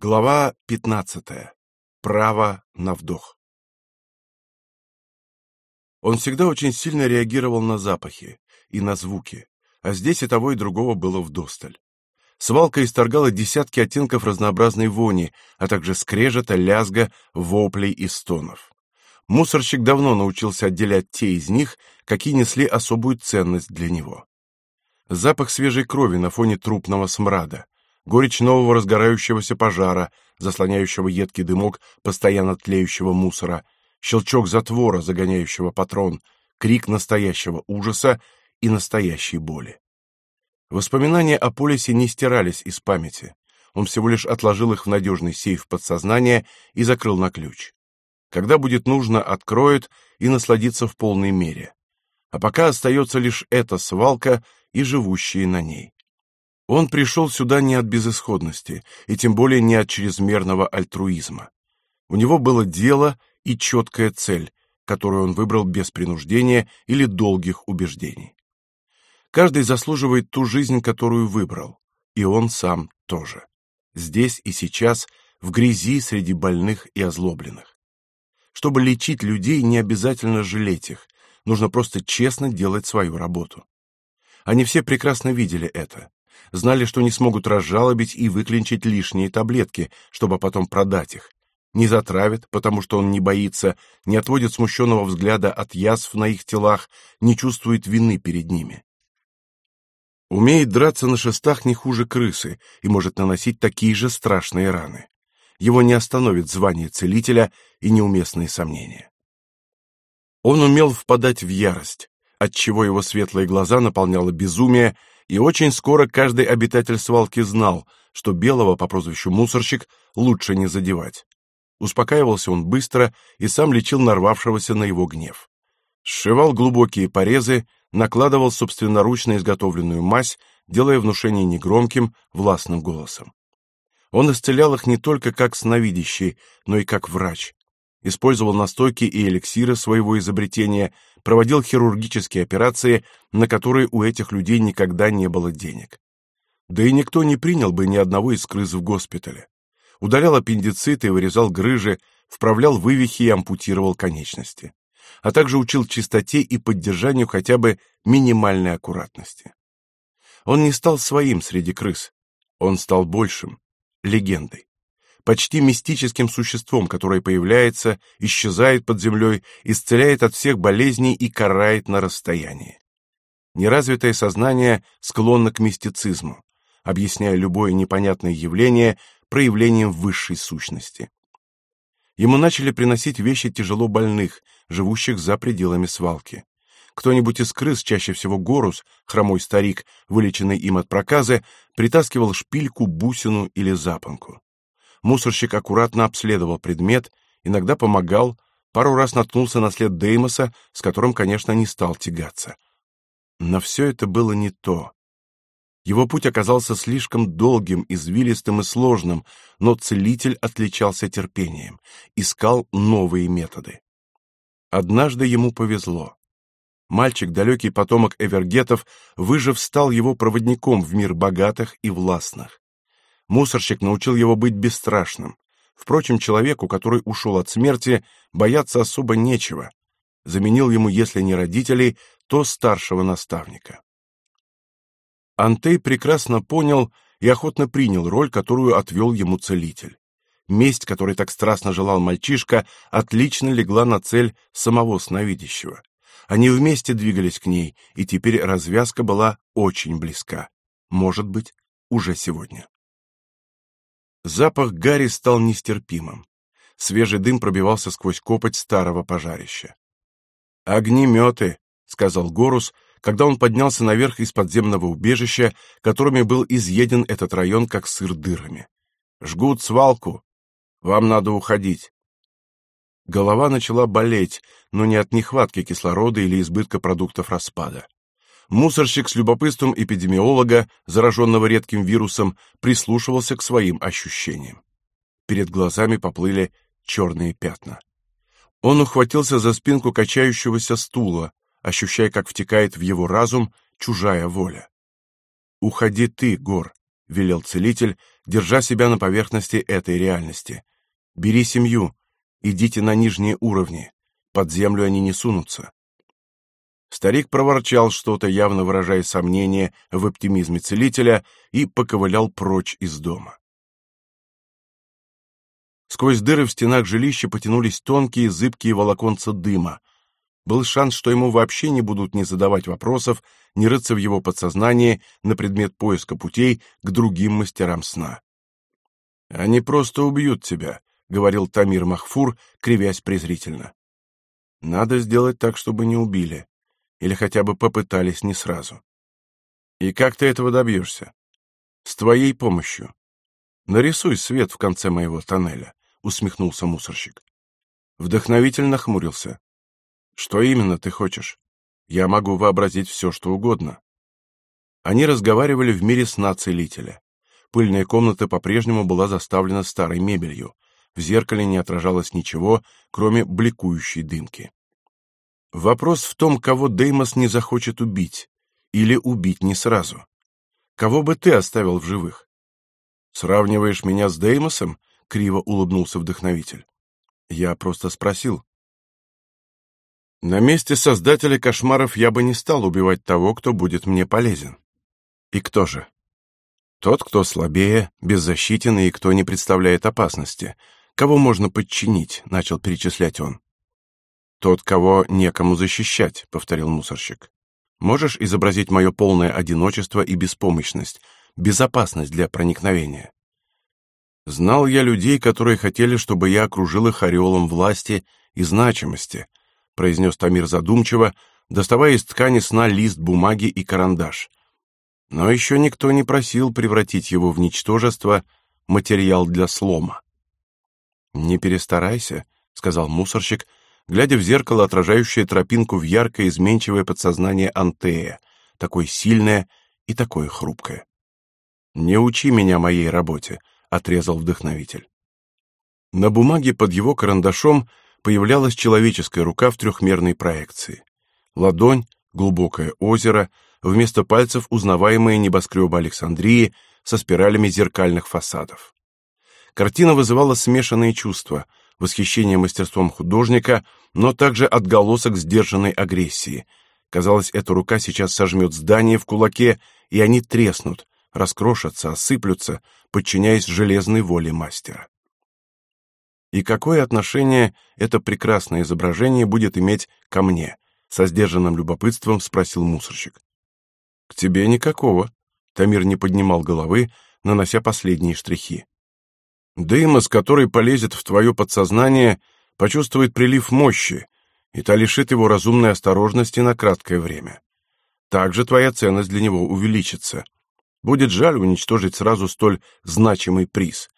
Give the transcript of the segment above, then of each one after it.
Глава 15. Право на вдох. Он всегда очень сильно реагировал на запахи и на звуки, а здесь и того, и другого было вдосталь. Свалка исторгала десятки оттенков разнообразной вони, а также скрежета, лязга, воплей и стонов. Мусорщик давно научился отделять те из них, какие несли особую ценность для него. Запах свежей крови на фоне трупного смрада, горечь нового разгорающегося пожара, заслоняющего едкий дымок постоянно тлеющего мусора, щелчок затвора, загоняющего патрон, крик настоящего ужаса и настоящей боли. Воспоминания о полисе не стирались из памяти. Он всего лишь отложил их в надежный сейф подсознания и закрыл на ключ. Когда будет нужно, откроет и насладится в полной мере. А пока остается лишь эта свалка и живущие на ней. Он пришел сюда не от безысходности, и тем более не от чрезмерного альтруизма. У него было дело и четкая цель, которую он выбрал без принуждения или долгих убеждений. Каждый заслуживает ту жизнь, которую выбрал, и он сам тоже. Здесь и сейчас, в грязи среди больных и озлобленных. Чтобы лечить людей, не обязательно жалеть их, нужно просто честно делать свою работу. Они все прекрасно видели это знали, что не смогут разжалобить и выклинчить лишние таблетки, чтобы потом продать их. Не затравят, потому что он не боится, не отводит смущенного взгляда от язв на их телах, не чувствует вины перед ними. Умеет драться на шестах не хуже крысы и может наносить такие же страшные раны. Его не остановит звание целителя и неуместные сомнения. Он умел впадать в ярость, отчего его светлые глаза наполняло безумие, и очень скоро каждый обитатель свалки знал, что белого по прозвищу Мусорщик лучше не задевать. Успокаивался он быстро и сам лечил нарвавшегося на его гнев. Сшивал глубокие порезы, накладывал собственноручно изготовленную мазь, делая внушение негромким, властным голосом. Он исцелял их не только как сновидящий, но и как врач. Использовал настойки и эликсиры своего изобретения, проводил хирургические операции, на которые у этих людей никогда не было денег. Да и никто не принял бы ни одного из крыс в госпитале. Удалял аппендициты и вырезал грыжи, вправлял вывихи и ампутировал конечности. А также учил чистоте и поддержанию хотя бы минимальной аккуратности. Он не стал своим среди крыс. Он стал большим, легендой почти мистическим существом, которое появляется, исчезает под землей, исцеляет от всех болезней и карает на расстоянии. Неразвитое сознание склонно к мистицизму, объясняя любое непонятное явление проявлением высшей сущности. Ему начали приносить вещи тяжело больных, живущих за пределами свалки. Кто-нибудь из крыс, чаще всего Горус, хромой старик, вылеченный им от проказы, притаскивал шпильку, бусину или запонку. Мусорщик аккуратно обследовал предмет, иногда помогал, пару раз наткнулся на след Деймоса, с которым, конечно, не стал тягаться. Но все это было не то. Его путь оказался слишком долгим, извилистым и сложным, но целитель отличался терпением, искал новые методы. Однажды ему повезло. Мальчик, далекий потомок Эвергетов, выжив, стал его проводником в мир богатых и властных. Мусорщик научил его быть бесстрашным. Впрочем, человеку, который ушел от смерти, бояться особо нечего. Заменил ему, если не родителей, то старшего наставника. Антей прекрасно понял и охотно принял роль, которую отвел ему целитель. Месть, которой так страстно желал мальчишка, отлично легла на цель самого сновидящего. Они вместе двигались к ней, и теперь развязка была очень близка. Может быть, уже сегодня. Запах гари стал нестерпимым. Свежий дым пробивался сквозь копоть старого пожарища. «Огнеметы», — сказал Горус, когда он поднялся наверх из подземного убежища, которыми был изъеден этот район как сыр дырами. «Жгут свалку. Вам надо уходить». Голова начала болеть, но не от нехватки кислорода или избытка продуктов распада. Мусорщик с любопытством эпидемиолога, зараженного редким вирусом, прислушивался к своим ощущениям. Перед глазами поплыли черные пятна. Он ухватился за спинку качающегося стула, ощущая, как втекает в его разум чужая воля. «Уходи ты, Гор, велел целитель, держа себя на поверхности этой реальности. Бери семью, идите на нижние уровни. Под землю они не сунутся. Старик проворчал что-то, явно выражая сомнение в оптимизме целителя, и поковылял прочь из дома. Сквозь дыры в стенах жилища потянулись тонкие, зыбкие волоконца дыма. Был шанс, что ему вообще не будут ни задавать вопросов, ни рыться в его подсознании на предмет поиска путей к другим мастерам сна. «Они просто убьют тебя», — говорил Тамир Махфур, кривясь презрительно. «Надо сделать так, чтобы не убили. Или хотя бы попытались не сразу. И как ты этого добьешься? С твоей помощью. Нарисуй свет в конце моего тоннеля усмехнулся мусорщик. Вдохновительно хмурился. Что именно ты хочешь? Я могу вообразить все, что угодно. Они разговаривали в мире сна целителя. Пыльная комната по-прежнему была заставлена старой мебелью. В зеркале не отражалось ничего, кроме бликующей дымки. Вопрос в том, кого Деймос не захочет убить, или убить не сразу. Кого бы ты оставил в живых? Сравниваешь меня с Деймосом? криво улыбнулся вдохновитель. Я просто спросил. На месте создателя кошмаров я бы не стал убивать того, кто будет мне полезен. И кто же? Тот, кто слабее, беззащитен и кто не представляет опасности. Кого можно подчинить, начал перечислять он. Тот, кого некому защищать, повторил мусорщик. Можешь изобразить мое полное одиночество и беспомощность, безопасность для проникновения? Знал я людей, которые хотели, чтобы я окружил их ореолом власти и значимости, произнес Тамир задумчиво, доставая из ткани сна лист бумаги и карандаш. Но еще никто не просил превратить его в ничтожество, материал для слома. Не перестарайся, сказал мусорщик, глядя в зеркало, отражающее тропинку в яркое изменчивое подсознание Антея, такое сильное и такое хрупкое. Не учи меня моей работе, отрезал вдохновитель. На бумаге под его карандашом появлялась человеческая рука в трехмерной проекции. Ладонь, глубокое озеро, вместо пальцев узнаваемые небоскребы Александрии со спиралями зеркальных фасадов. Картина вызывала смешанные чувства: восхищение мастерством художника, но также отголосок сдержанной агрессии. Казалось, эта рука сейчас сожмет здание в кулаке, и они треснут, раскрошатся, осыплются, подчиняясь железной воле мастера. И какое отношение это прекрасное изображение будет иметь ко мне? Со сдержанным любопытством спросил мусорщик. К тебе никакого. Тамир не поднимал головы, нанося последние штрихи. Дымос, который полезет в твое подсознание, почувствует прилив мощи, и та лишит его разумной осторожности на краткое время. Также твоя ценность для него увеличится. Будет жаль уничтожить сразу столь значимый приз.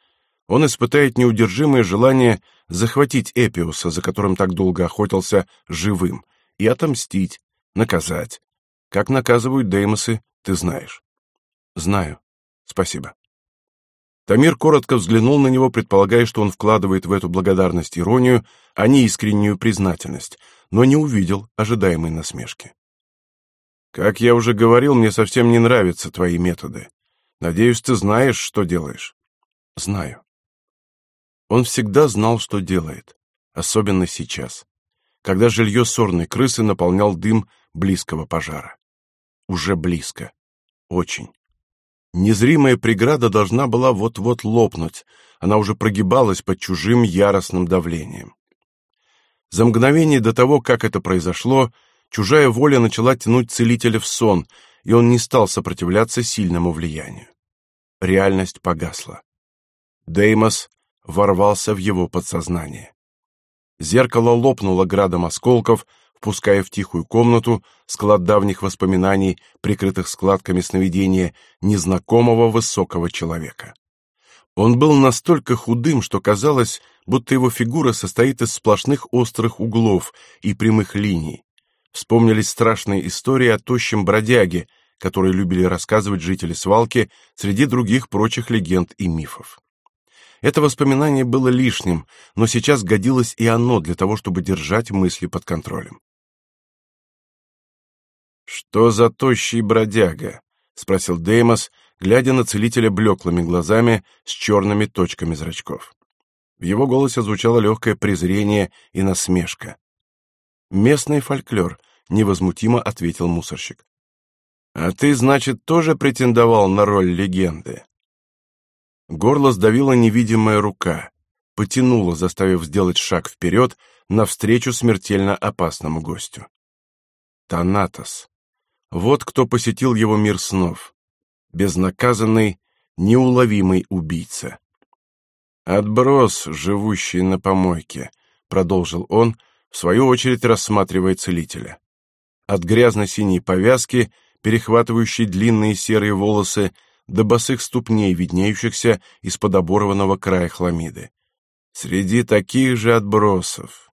Он испытает неудержимое желание захватить Эпиуса, за которым так долго охотился, живым, и отомстить, наказать. Как наказывают Деймосы, ты знаешь. Знаю. Спасибо. Тамир коротко взглянул на него, предполагая, что он вкладывает в эту благодарность иронию, а не искреннюю признательность, но не увидел ожидаемой насмешки. Как я уже говорил, мне совсем не нравятся твои методы. Надеюсь, ты знаешь, что делаешь. Знаю. Он всегда знал, что делает, особенно сейчас, когда жилье сорной крысы наполнял дым близкого пожара. Уже близко. Очень. Незримая преграда должна была вот-вот лопнуть. Она уже прогибалась под чужим яростным давлением. За мгновение до того, как это произошло, Чужая воля начала тянуть целителя в сон, и он не стал сопротивляться сильному влиянию. Реальность погасла. Деймос ворвался в его подсознание. Зеркало лопнуло градом осколков, впуская в тихую комнату склад давних воспоминаний, прикрытых складками сновидения незнакомого высокого человека. Он был настолько худым, что казалось, будто его фигура состоит из сплошных острых углов и прямых линий, Вспомнились страшные истории о тощем бродяге, которые любили рассказывать жители свалки среди других прочих легенд и мифов. Это воспоминание было лишним, но сейчас годилось и оно для того, чтобы держать мысли под контролем. Что за тощий бродяга? спросил Деймос, глядя на целителя блеклыми глазами с черными точками зрачков. В его голосе звучало легкое презрение и насмешка. «Местный фольклор», — невозмутимо ответил мусорщик. «А ты, значит, тоже претендовал на роль легенды?» Горло сдавила невидимая рука, потянула, заставив сделать шаг вперед навстречу смертельно опасному гостю. Танатос. Вот кто посетил его мир снов. Безнаказанный, неуловимый убийца. «Отброс, живущий на помойке», — продолжил он, в свою очередь рассматривая целителя. От грязно-синей повязки, перехватывающей длинные серые волосы, до босых ступней, виднеющихся из-под оборванного края хламиды. Среди таких же отбросов.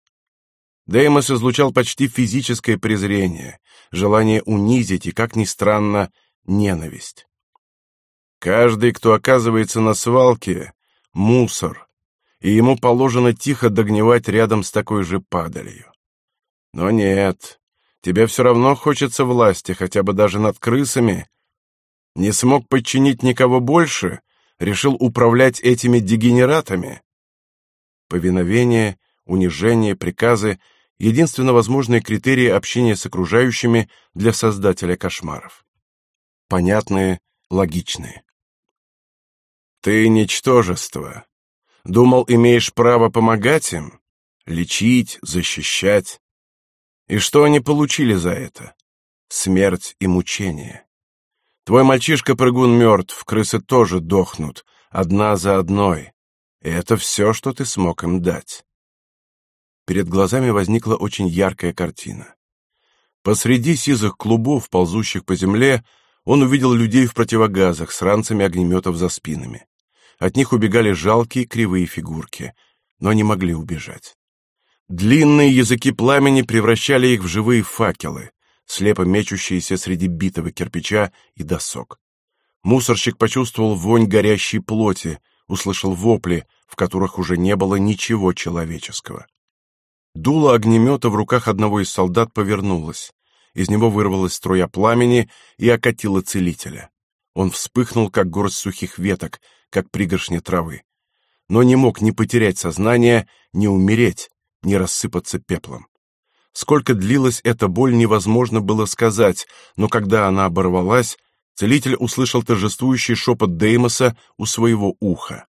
Деймос излучал почти физическое презрение, желание унизить и, как ни странно, ненависть. Каждый, кто оказывается на свалке, — мусор, и ему положено тихо догнивать рядом с такой же падалью. Но нет, тебе все равно хочется власти, хотя бы даже над крысами. Не смог подчинить никого больше, решил управлять этими дегенератами. Повиновение, унижение, приказы — единственно возможные критерии общения с окружающими для создателя кошмаров. Понятные, логичные. Ты ничтожество. Думал, имеешь право помогать им? Лечить, защищать? И что они получили за это? Смерть и мучение. Твой мальчишка-прыгун мертв, крысы тоже дохнут, одна за одной. И это все, что ты смог им дать. Перед глазами возникла очень яркая картина. Посреди сизых клубов, ползущих по земле, он увидел людей в противогазах с ранцами огнеметов за спинами. От них убегали жалкие кривые фигурки, но не могли убежать. Длинные языки пламени превращали их в живые факелы, слепо мечущиеся среди битого кирпича и досок. Мусорщик почувствовал вонь горящей плоти, услышал вопли, в которых уже не было ничего человеческого. Дуло огнемета в руках одного из солдат повернулось. Из него вырвалась струя пламени и окатила целителя. Он вспыхнул, как горсть сухих веток, как пригоршня травы. Но не мог ни потерять сознание, ни умереть, ни рассыпаться пеплом. Сколько длилась эта боль, невозможно было сказать, но когда она оборвалась, целитель услышал торжествующий шепот Деймоса у своего уха.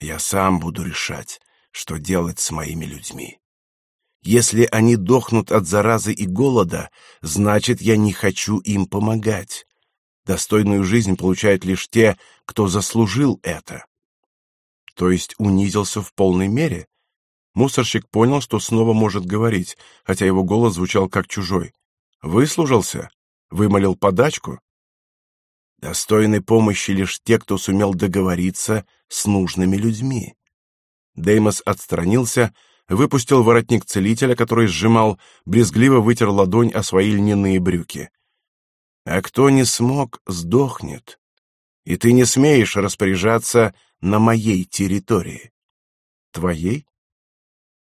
«Я сам буду решать, что делать с моими людьми. Если они дохнут от заразы и голода, значит, я не хочу им помогать. Достойную жизнь получают лишь те, кто заслужил это. То есть унизился в полной мере? Мусорщик понял, что снова может говорить, хотя его голос звучал как чужой. Выслужился? Вымолил подачку? Достойны помощи лишь те, кто сумел договориться с нужными людьми. Деймос отстранился, выпустил воротник целителя, который сжимал, брезгливо вытер ладонь о свои льняные брюки. А кто не смог, сдохнет. И ты не смеешь распоряжаться на моей территории. Твоей?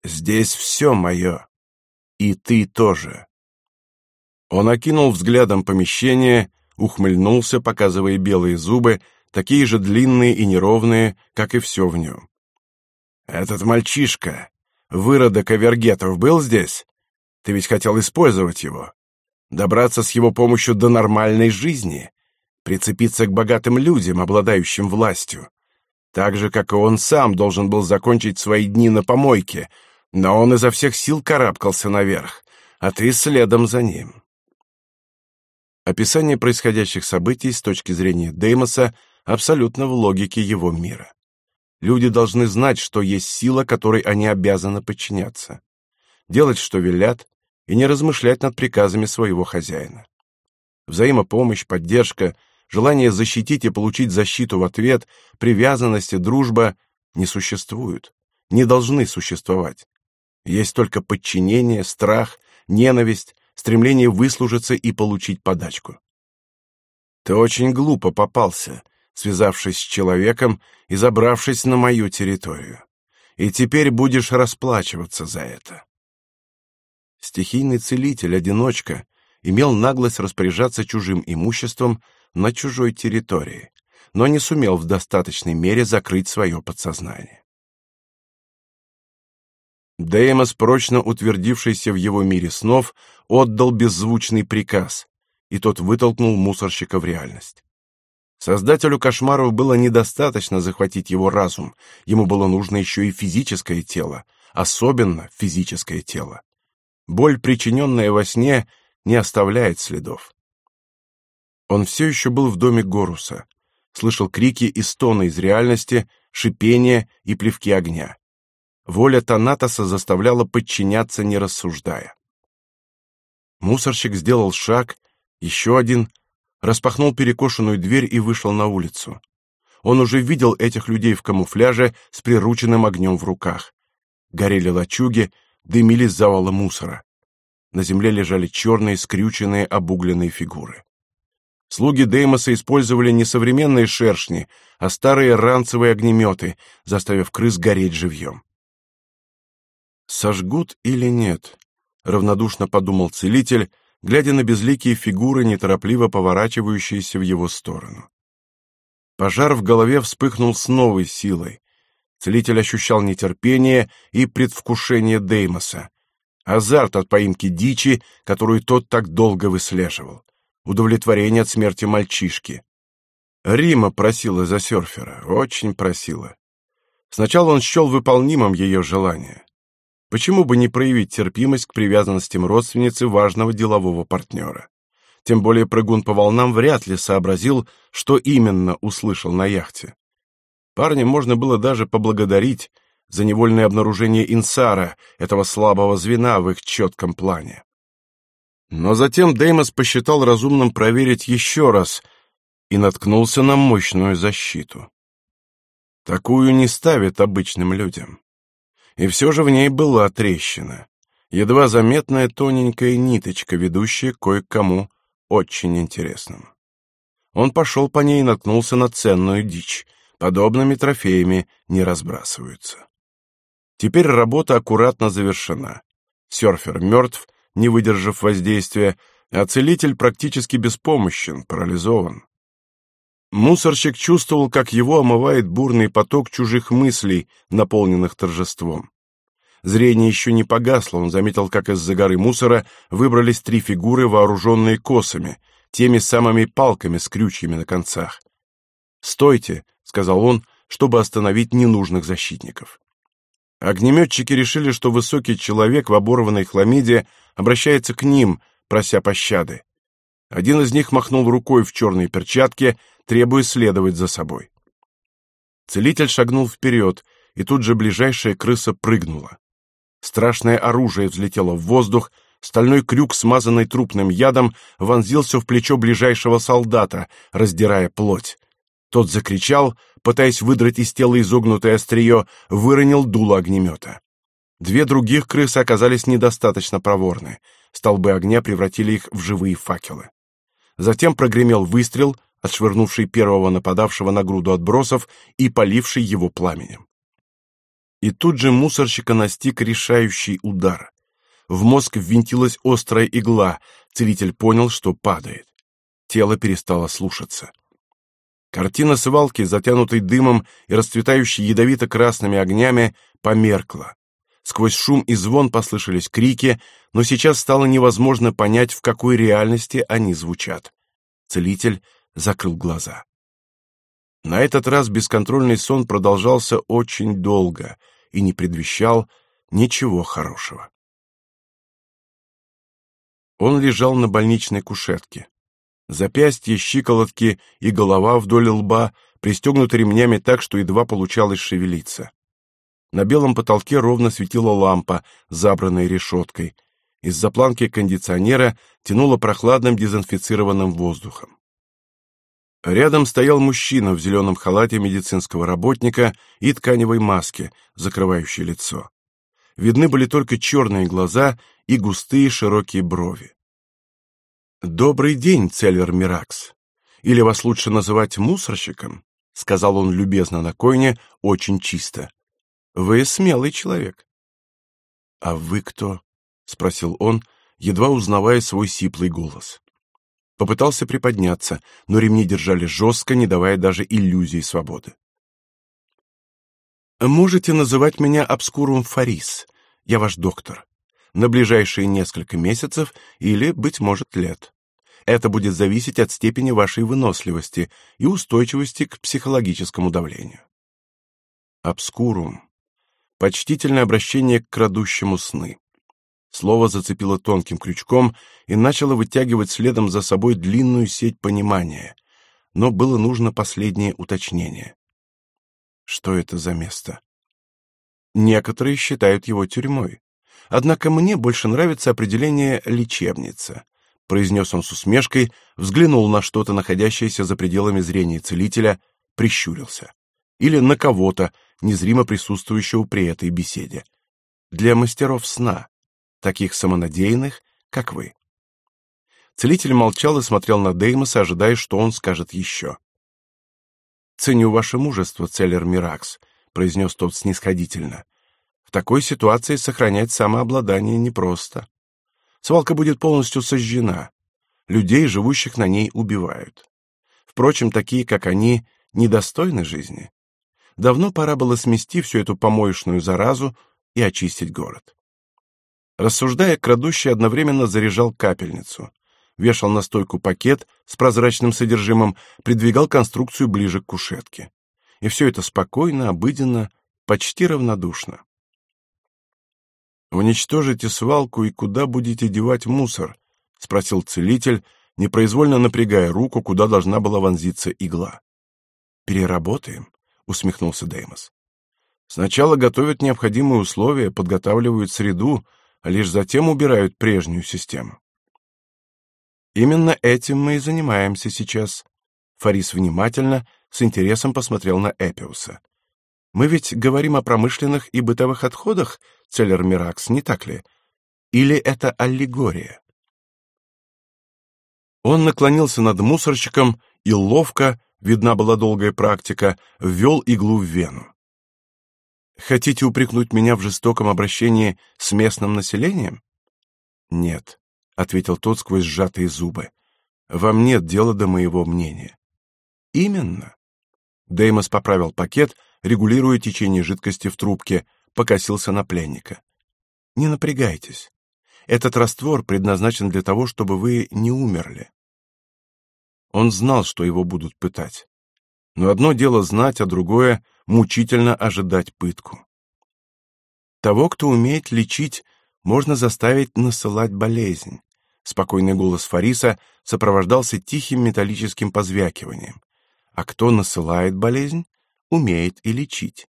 Здесь все мое. И ты тоже. Он окинул взглядом помещение, ухмыльнулся, показывая белые зубы, такие же длинные и неровные, как и все в нем. «Этот мальчишка, выродок Авергетов, был здесь? Ты ведь хотел использовать его добраться с его помощью до нормальной жизни, прицепиться к богатым людям, обладающим властью. Так же, как и он сам должен был закончить свои дни на помойке, но он изо всех сил карабкался наверх, а ты следом за ним. Описание происходящих событий с точки зрения Деймоса абсолютно в логике его мира. Люди должны знать, что есть сила, которой они обязаны подчиняться. Делать, что велят, и не размышлять над приказами своего хозяина. Взаимопомощь, поддержка, желание защитить и получить защиту в ответ, привязанность и дружба не существуют, не должны существовать. Есть только подчинение, страх, ненависть, стремление выслужиться и получить подачку. Ты очень глупо попался, связавшись с человеком и забравшись на мою территорию. И теперь будешь расплачиваться за это. Стихийный целитель, одиночка, имел наглость распоряжаться чужим имуществом на чужой территории, но не сумел в достаточной мере закрыть свое подсознание. Деймос, прочно утвердившийся в его мире снов, отдал беззвучный приказ, и тот вытолкнул мусорщика в реальность. Создателю кошмаров было недостаточно захватить его разум, ему было нужно еще и физическое тело, особенно физическое тело. Боль, причиненная во сне, не оставляет следов. Он все еще был в доме Горуса, слышал крики и стоны из реальности, шипение и плевки огня. Воля Танатоса заставляла подчиняться, не рассуждая. Мусорщик сделал шаг, еще один, распахнул перекошенную дверь и вышел на улицу. Он уже видел этих людей в камуфляже с прирученным огнем в руках. Горели лачуги, дымились завалы мусора. На земле лежали черные, скрюченные, обугленные фигуры. Слуги Деймоса использовали не современные шершни, а старые ранцевые огнеметы, заставив крыс гореть живьем. Сожгут или нет? равнодушно подумал целитель, глядя на безликие фигуры, неторопливо поворачивающиеся в его сторону. Пожар в голове вспыхнул с новой силой. Целитель ощущал нетерпение и предвкушение Деймоса, азарт от поимки дичи, которую тот так долго выслеживал, удовлетворение от смерти мальчишки. Рима просила за серфера, очень просила. Сначала он счел выполнимым ее желание. Почему бы не проявить терпимость к привязанностям родственницы важного делового партнера? Тем более прыгун по волнам вряд ли сообразил, что именно услышал на яхте. Парня можно было даже поблагодарить за невольное обнаружение Инсара, этого слабого звена в их четком плане. Но затем Деймос посчитал разумным проверить еще раз и наткнулся на мощную защиту. Такую не ставят обычным людям и все же в ней была трещина, едва заметная тоненькая ниточка, ведущая кое-кому очень интересному. Он пошел по ней и наткнулся на ценную дичь. Подобными трофеями не разбрасываются. Теперь работа аккуратно завершена. Серфер мертв, не выдержав воздействия, а целитель практически беспомощен, парализован. Мусорщик чувствовал, как его омывает бурный поток чужих мыслей, наполненных торжеством. Зрение еще не погасло, он заметил, как из-за горы мусора выбрались три фигуры, вооруженные косами, теми самыми палками с крючьями на концах. «Стойте», — сказал он, чтобы остановить ненужных защитников. Огнеметчики решили, что высокий человек в оборванной хламиде обращается к ним, прося пощады. Один из них махнул рукой в черной перчатке, требуя следовать за собой. Целитель шагнул вперед, и тут же ближайшая крыса прыгнула. Страшное оружие взлетело в воздух, стальной крюк, смазанный трупным ядом, вонзился в плечо ближайшего солдата, раздирая плоть. Тот закричал, пытаясь выдрать из тела изогнутое острие, выронил дуло огнемета. Две других крысы оказались недостаточно проворны. Столбы огня превратили их в живые факелы. Затем прогремел выстрел, отшвырнувший первого нападавшего на груду отбросов и поливший его пламенем. И тут же мусорщика настиг решающий удар. В мозг ввинтилась острая игла, целитель понял, что падает. Тело перестало слушаться. Картина свалки, затянутой дымом и расцветающей ядовито-красными огнями, померкла. Сквозь шум и звон послышались крики, но сейчас стало невозможно понять, в какой реальности они звучат. Целитель закрыл глаза. На этот раз бесконтрольный сон продолжался очень долго и не предвещал ничего хорошего. Он лежал на больничной кушетке. Запястья, щиколотки и голова вдоль лба пристегнуты ремнями так, что едва получалось шевелиться. На белом потолке ровно светила лампа, забранная решеткой. Из-за планки кондиционера тянуло прохладным дезинфицированным воздухом. Рядом стоял мужчина в зеленом халате медицинского работника и тканевой маске, закрывающей лицо. Видны были только черные глаза и густые широкие брови. «Добрый день, Цельвер Миракс. Или вас лучше называть мусорщиком?» — сказал он любезно на койне, очень чисто. Вы смелый человек. А вы кто? спросил он, едва узнавая свой сиплый голос. Попытался приподняться, но ремни держали жестко, не давая даже иллюзии свободы. Можете называть меня Обскурум Фарис. Я ваш доктор. На ближайшие несколько месяцев или, быть может, лет. Это будет зависеть от степени вашей выносливости и устойчивости к психологическому давлению. Обскурум. Почтительное обращение к крадущему сны. Слово зацепило тонким крючком и начало вытягивать следом за собой длинную сеть понимания. Но было нужно последнее уточнение. Что это за место? Некоторые считают его тюрьмой. Однако мне больше нравится определение лечебница, произнес он с усмешкой, взглянул на что-то находящееся за пределами зрения целителя, прищурился. Или на кого-то, незримо присутствующего при этой беседе. Для мастеров сна, таких самонадеянных, как вы. Целитель молчал и смотрел на Деймоса, ожидая, что он скажет еще. «Ценю ваше мужество, Целлер Миракс», — произнес тот снисходительно. «В такой ситуации сохранять самообладание непросто. Свалка будет полностью сожжена. Людей, живущих на ней, убивают. Впрочем, такие, как они, недостойны жизни. Давно пора было смести всю эту помоечную заразу и очистить город. Рассуждая, крадущий одновременно заряжал капельницу, вешал на стойку пакет с прозрачным содержимым, придвигал конструкцию ближе к кушетке. И все это спокойно, обыденно, почти равнодушно. «Уничтожите свалку и куда будете девать мусор?» — спросил целитель, непроизвольно напрягая руку, куда должна была вонзиться игла. «Переработаем», усмехнулся Деймос. Сначала готовят необходимые условия, подготавливают среду, а лишь затем убирают прежнюю систему. Именно этим мы и занимаемся сейчас. Фарис внимательно, с интересом посмотрел на Эпиуса. Мы ведь говорим о промышленных и бытовых отходах, Целлер Миракс, не так ли? Или это аллегория? Он наклонился над мусорщиком и ловко, видна была долгая практика, ввел иглу в вену. Хотите упрекнуть меня в жестоком обращении с местным населением? Нет, ответил тот сквозь сжатые зубы. Вам нет дела до моего мнения. Именно. Деймос поправил пакет, регулируя течение жидкости в трубке, покосился на пленника. Не напрягайтесь. Этот раствор предназначен для того, чтобы вы не умерли. Он знал, что его будут пытать. Но одно дело знать, а другое — мучительно ожидать пытку. Того, кто умеет лечить, можно заставить насылать болезнь. Спокойный голос Фариса сопровождался тихим металлическим позвякиванием. А кто насылает болезнь, умеет и лечить.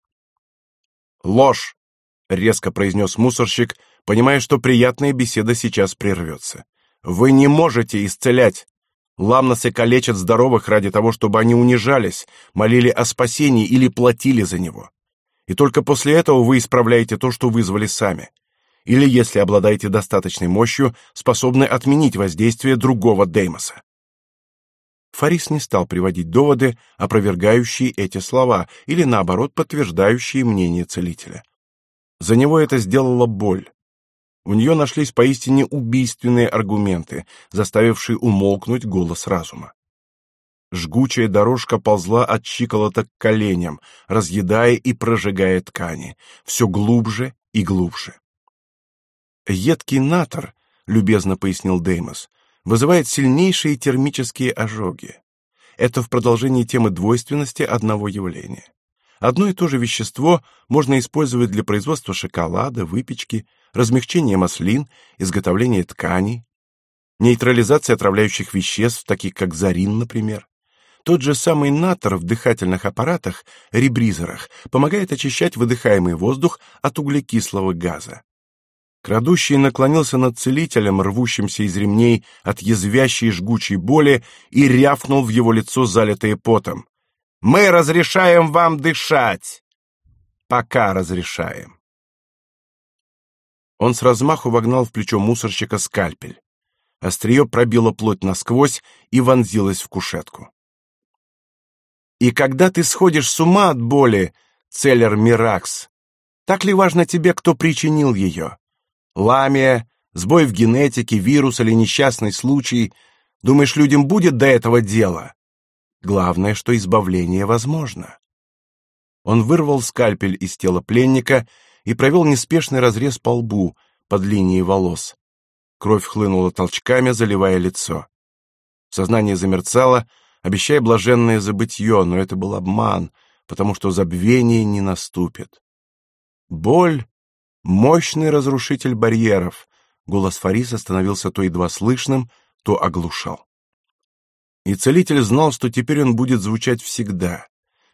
«Ложь!» — резко произнес мусорщик, понимая, что приятная беседа сейчас прервется. «Вы не можете исцелять! Ламносы калечат здоровых ради того, чтобы они унижались, молили о спасении или платили за него. И только после этого вы исправляете то, что вызвали сами. Или, если обладаете достаточной мощью, способны отменить воздействие другого Деймоса. Фарис не стал приводить доводы, опровергающие эти слова, или наоборот подтверждающие мнение целителя. За него это сделала боль. У нее нашлись поистине убийственные аргументы, заставившие умолкнуть голос разума. Жгучая дорожка ползла от щиколоток к коленям, разъедая и прожигая ткани, все глубже и глубже. Едкий натор, любезно пояснил Деймос, вызывает сильнейшие термические ожоги. Это в продолжении темы двойственности одного явления. Одно и то же вещество можно использовать для производства шоколада, выпечки, размягчения маслин, изготовления тканей, нейтрализации отравляющих веществ, таких как зарин, например. Тот же самый натор в дыхательных аппаратах, ребризерах, помогает очищать выдыхаемый воздух от углекислого газа. Крадущий наклонился над целителем, рвущимся из ремней от язвящей жгучей боли, и рявкнул в его лицо, залитое потом. Мы разрешаем вам дышать. Пока разрешаем. Он с размаху вогнал в плечо мусорщика скальпель. Острие пробило плоть насквозь и вонзилось в кушетку. И когда ты сходишь с ума от боли, Целлер Миракс, так ли важно тебе, кто причинил ее? Ламия, сбой в генетике, вирус или несчастный случай, Думаешь, людям будет до этого дела? Главное, что избавление возможно. Он вырвал скальпель из тела пленника и провел неспешный разрез по лбу под линией волос. Кровь хлынула толчками, заливая лицо. Сознание замерцало, обещая блаженное забытье, но это был обман, потому что забвение не наступит. Боль — мощный разрушитель барьеров. Голос Фариса становился то едва слышным, то оглушал. И целитель знал, что теперь он будет звучать всегда,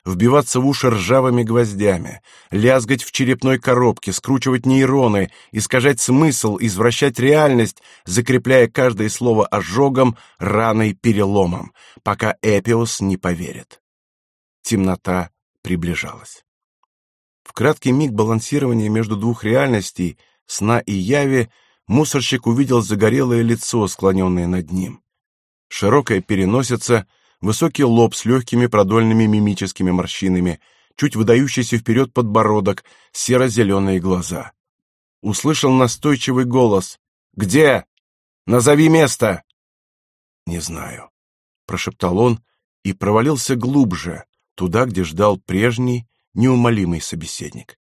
вбиваться в уши ржавыми гвоздями, лязгать в черепной коробке, скручивать нейроны, искажать смысл, извращать реальность, закрепляя каждое слово ожогом, раной, переломом, пока Эпиус не поверит. Темнота приближалась. В краткий миг балансирования между двух реальностей, сна и яви, мусорщик увидел загорелое лицо, склоненное над ним. Широкая переносица, высокий лоб с легкими продольными мимическими морщинами, чуть выдающийся вперед подбородок, серо-зеленые глаза. Услышал настойчивый голос. «Где? Назови место!» «Не знаю», — прошептал он и провалился глубже, туда, где ждал прежний, неумолимый собеседник.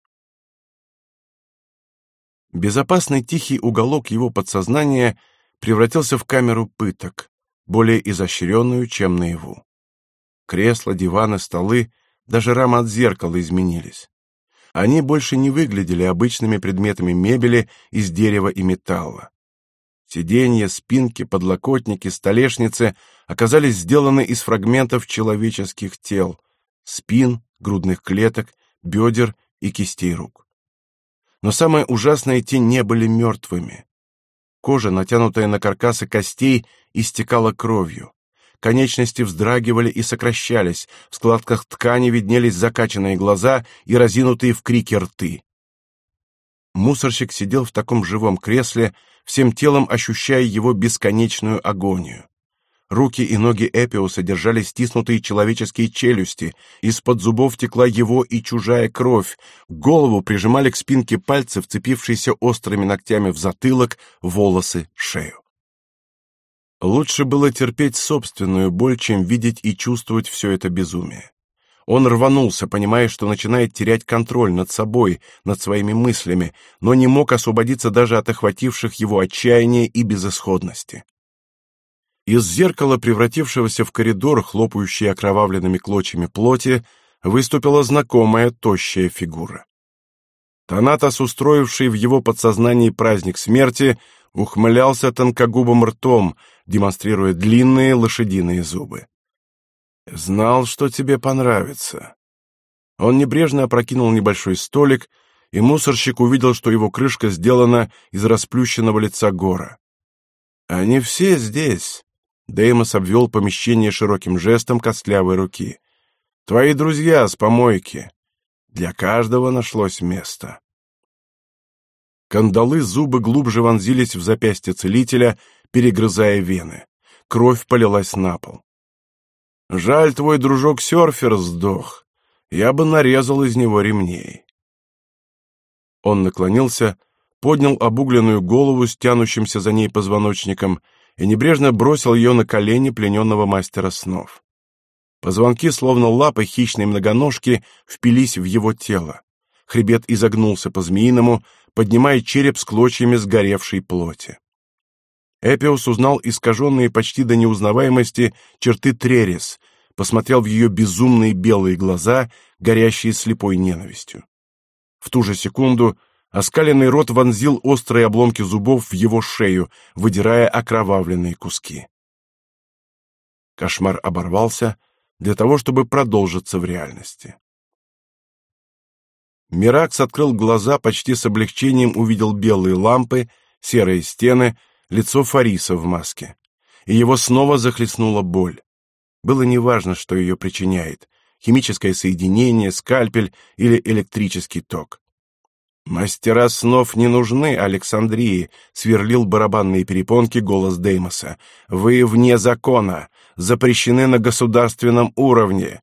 Безопасный тихий уголок его подсознания превратился в камеру пыток, более изощренную, чем наяву. Кресла, диваны, столы, даже рама от зеркала изменились. Они больше не выглядели обычными предметами мебели из дерева и металла. Сиденья, спинки, подлокотники, столешницы оказались сделаны из фрагментов человеческих тел, спин, грудных клеток, бедер и кистей рук. Но самое ужасное, те не были мертвыми. Кожа, натянутая на каркасы костей, истекала кровью. Конечности вздрагивали и сокращались, в складках ткани виднелись закачанные глаза и разинутые в крике рты. Мусорщик сидел в таком живом кресле, всем телом ощущая его бесконечную агонию. Руки и ноги Эпиуса держали стиснутые человеческие челюсти, из-под зубов текла его и чужая кровь, голову прижимали к спинке пальцы, вцепившиеся острыми ногтями в затылок, волосы, шею. Лучше было терпеть собственную боль, чем видеть и чувствовать все это безумие. Он рванулся, понимая, что начинает терять контроль над собой, над своими мыслями, но не мог освободиться даже от охвативших его отчаяния и безысходности. Из зеркала, превратившегося в коридор, хлопающий окровавленными клочьями плоти, выступила знакомая тощая фигура. Танатос, устроивший в его подсознании праздник смерти, ухмылялся тонкогубым ртом, демонстрируя длинные лошадиные зубы. «Знал, что тебе понравится». Он небрежно опрокинул небольшой столик, и мусорщик увидел, что его крышка сделана из расплющенного лица гора. «Они все здесь. Деймос обвел помещение широким жестом костлявой руки. «Твои друзья с помойки. Для каждого нашлось место». Кандалы зубы глубже вонзились в запястье целителя, перегрызая вены. Кровь полилась на пол. «Жаль, твой дружок-серфер сдох. Я бы нарезал из него ремней». Он наклонился, поднял обугленную голову с тянущимся за ней позвоночником и небрежно бросил ее на колени плененного мастера снов. Позвонки, словно лапы хищной многоножки, впились в его тело. Хребет изогнулся по-змеиному, поднимая череп с клочьями сгоревшей плоти. Эпиус узнал искаженные почти до неузнаваемости черты Трерис, посмотрел в ее безумные белые глаза, горящие слепой ненавистью. В ту же секунду Оскаленный рот вонзил острые обломки зубов в его шею, выдирая окровавленные куски. Кошмар оборвался для того, чтобы продолжиться в реальности. Миракс открыл глаза, почти с облегчением увидел белые лампы, серые стены, лицо Фариса в маске. И его снова захлестнула боль. Было неважно, что ее причиняет — химическое соединение, скальпель или электрический ток. «Мастера снов не нужны Александрии», — сверлил барабанные перепонки голос Деймоса. «Вы вне закона, запрещены на государственном уровне».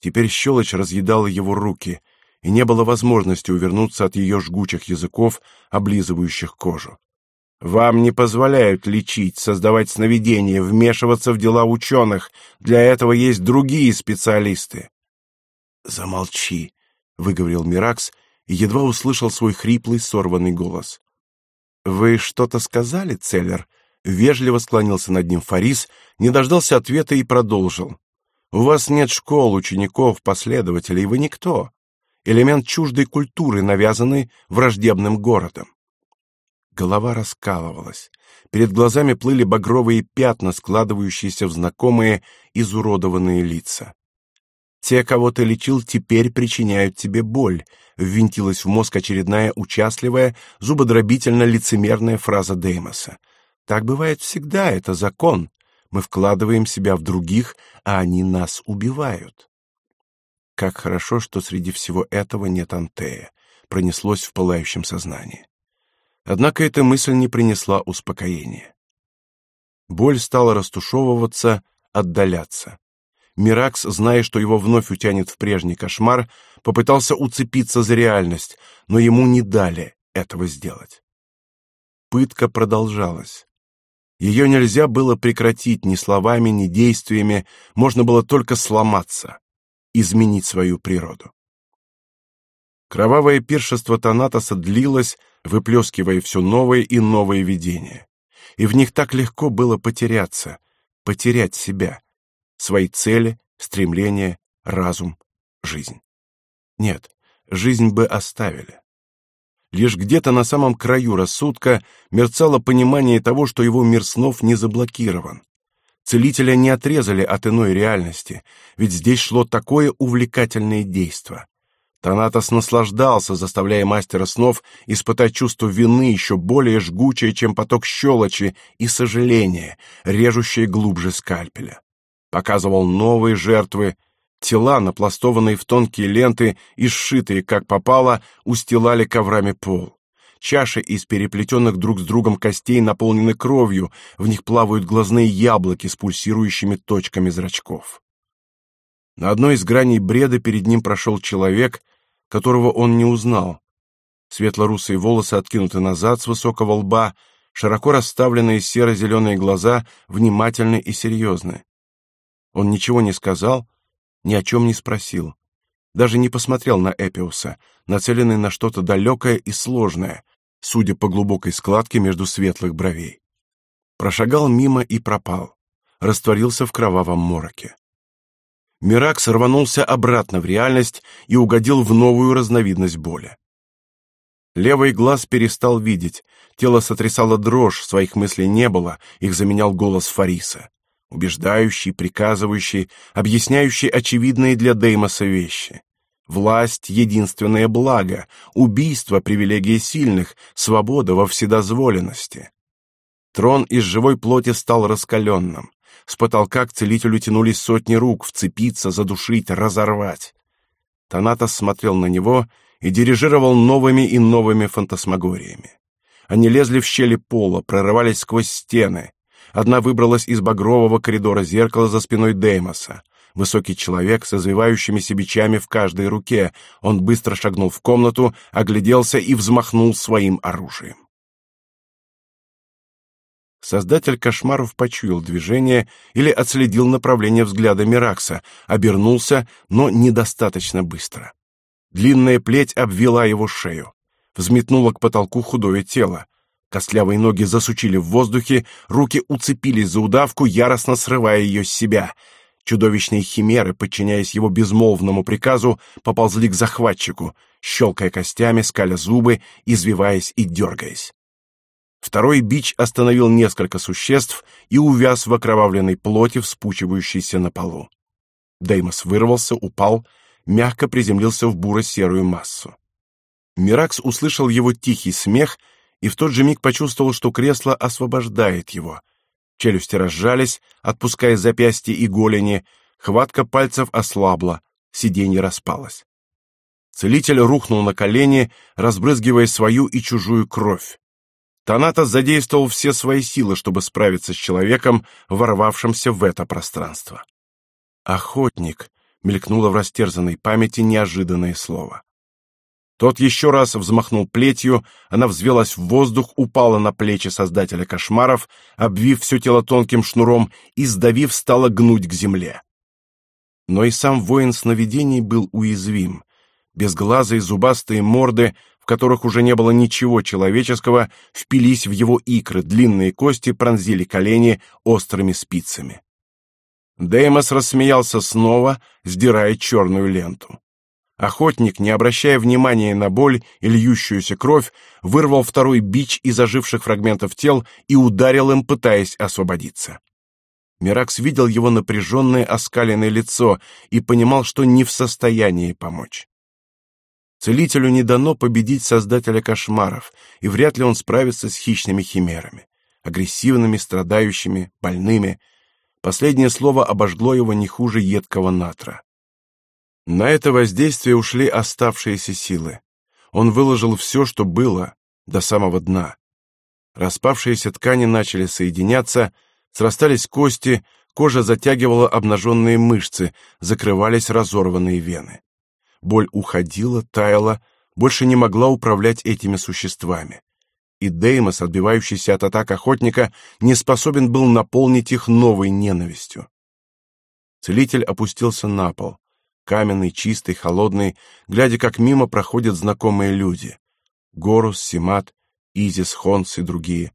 Теперь щелочь разъедала его руки, и не было возможности увернуться от ее жгучих языков, облизывающих кожу. Вам не позволяют лечить, создавать сновидения, вмешиваться в дела ученых. Для этого есть другие специалисты. Замолчи, выговорил Миракс и едва услышал свой хриплый, сорванный голос. Вы что-то сказали, Целлер? Вежливо склонился над ним Фарис, не дождался ответа и продолжил. У вас нет школ, учеников, последователей, вы никто. Элемент чуждой культуры, навязанный враждебным городом. Голова раскалывалась. Перед глазами плыли багровые пятна, складывающиеся в знакомые изуродованные лица. Те, кого ты лечил, теперь причиняют тебе боль, ввинтилась в мозг очередная участливая, зубодробительно лицемерная фраза Деймоса. Так бывает всегда, это закон. Мы вкладываем себя в других, а они нас убивают. Как хорошо, что среди всего этого нет Антея, пронеслось в пылающем сознании. Однако эта мысль не принесла успокоения. Боль стала растушевываться, отдаляться. Миракс, зная, что его вновь утянет в прежний кошмар, попытался уцепиться за реальность, но ему не дали этого сделать. Пытка продолжалась. Ее нельзя было прекратить ни словами, ни действиями, можно было только сломаться, изменить свою природу. Кровавое пиршество Танатоса длилось, выплескивая все новые и новые видения. И в них так легко было потеряться, потерять себя, свои цели, стремления, разум, жизнь. Нет, жизнь бы оставили. Лишь где-то на самом краю рассудка мерцало понимание того, что его мир снов не заблокирован. Целителя не отрезали от иной реальности, ведь здесь шло такое увлекательное действо. Танатос наслаждался, заставляя мастера снов испытать чувство вины еще более жгучее, чем поток щелочи и сожаления, режущее глубже скальпеля. Показывал новые жертвы, тела, напластованные в тонкие ленты и сшитые, как попало, устилали коврами пол. Чаши из переплетенных друг с другом костей наполнены кровью, в них плавают глазные яблоки с пульсирующими точками зрачков. На одной из граней бреда перед ним прошел человек, которого он не узнал. Светло-русые волосы откинуты назад с высокого лба, широко расставленные серо-зеленые глаза внимательны и серьезны. Он ничего не сказал, ни о чем не спросил. Даже не посмотрел на Эпиуса, нацеленный на что-то далекое и сложное, судя по глубокой складке между светлых бровей. Прошагал мимо и пропал, растворился в кровавом мороке. Миракс рванулся обратно в реальность и угодил в новую разновидность боли. Левый глаз перестал видеть, тело сотрясало дрожь, своих мыслей не было, их заменял голос Фариса, убеждающий, приказывающий, объясняющий очевидные для Деймоса вещи. Власть — единственное благо, убийство — привилегия сильных, свобода во вседозволенности. Трон из живой плоти стал раскаленным. С потолка к целителю тянулись сотни рук, вцепиться, задушить, разорвать. Танатос смотрел на него и дирижировал новыми и новыми фантасмагориями. Они лезли в щели пола, прорывались сквозь стены. Одна выбралась из багрового коридора зеркала за спиной Деймоса. Высокий человек с извивающимися бичами в каждой руке. Он быстро шагнул в комнату, огляделся и взмахнул своим оружием. Создатель кошмаров почуял движение или отследил направление взгляда Миракса, обернулся, но недостаточно быстро. Длинная плеть обвела его шею, взметнула к потолку худое тело. Костлявые ноги засучили в воздухе, руки уцепились за удавку, яростно срывая ее с себя. Чудовищные химеры, подчиняясь его безмолвному приказу, поползли к захватчику, щелкая костями, скаля зубы, извиваясь и дергаясь. Второй бич остановил несколько существ и увяз в окровавленной плоти, вспучивающейся на полу. Деймос вырвался, упал, мягко приземлился в буро-серую массу. Миракс услышал его тихий смех и в тот же миг почувствовал, что кресло освобождает его. Челюсти разжались, отпуская запястья и голени, хватка пальцев ослабла, сиденье распалось. Целитель рухнул на колени, разбрызгивая свою и чужую кровь. Танатос задействовал все свои силы, чтобы справиться с человеком, ворвавшимся в это пространство. «Охотник», — мелькнуло в растерзанной памяти неожиданное слово. Тот еще раз взмахнул плетью, она взвелась в воздух, упала на плечи создателя кошмаров, обвив все тело тонким шнуром и, сдавив, стала гнуть к земле. Но и сам воин сновидений был уязвим. Безглазые зубастые морды, в которых уже не было ничего человеческого, впились в его икры, длинные кости пронзили колени острыми спицами. Деймос рассмеялся снова, сдирая черную ленту. Охотник, не обращая внимания на боль и льющуюся кровь, вырвал второй бич из оживших фрагментов тел и ударил им, пытаясь освободиться. Миракс видел его напряженное оскаленное лицо и понимал, что не в состоянии помочь. Целителю не дано победить создателя кошмаров, и вряд ли он справится с хищными химерами, агрессивными, страдающими, больными. Последнее слово обожгло его не хуже едкого натра. На это воздействие ушли оставшиеся силы. Он выложил все, что было, до самого дна. Распавшиеся ткани начали соединяться, срастались кости, кожа затягивала обнаженные мышцы, закрывались разорванные вены. Боль уходила, таяла, больше не могла управлять этими существами. И Деймос, отбивающийся от атак охотника, не способен был наполнить их новой ненавистью. Целитель опустился на пол, каменный, чистый, холодный, глядя, как мимо проходят знакомые люди. Горус, Симат, Изис, Хонс и другие.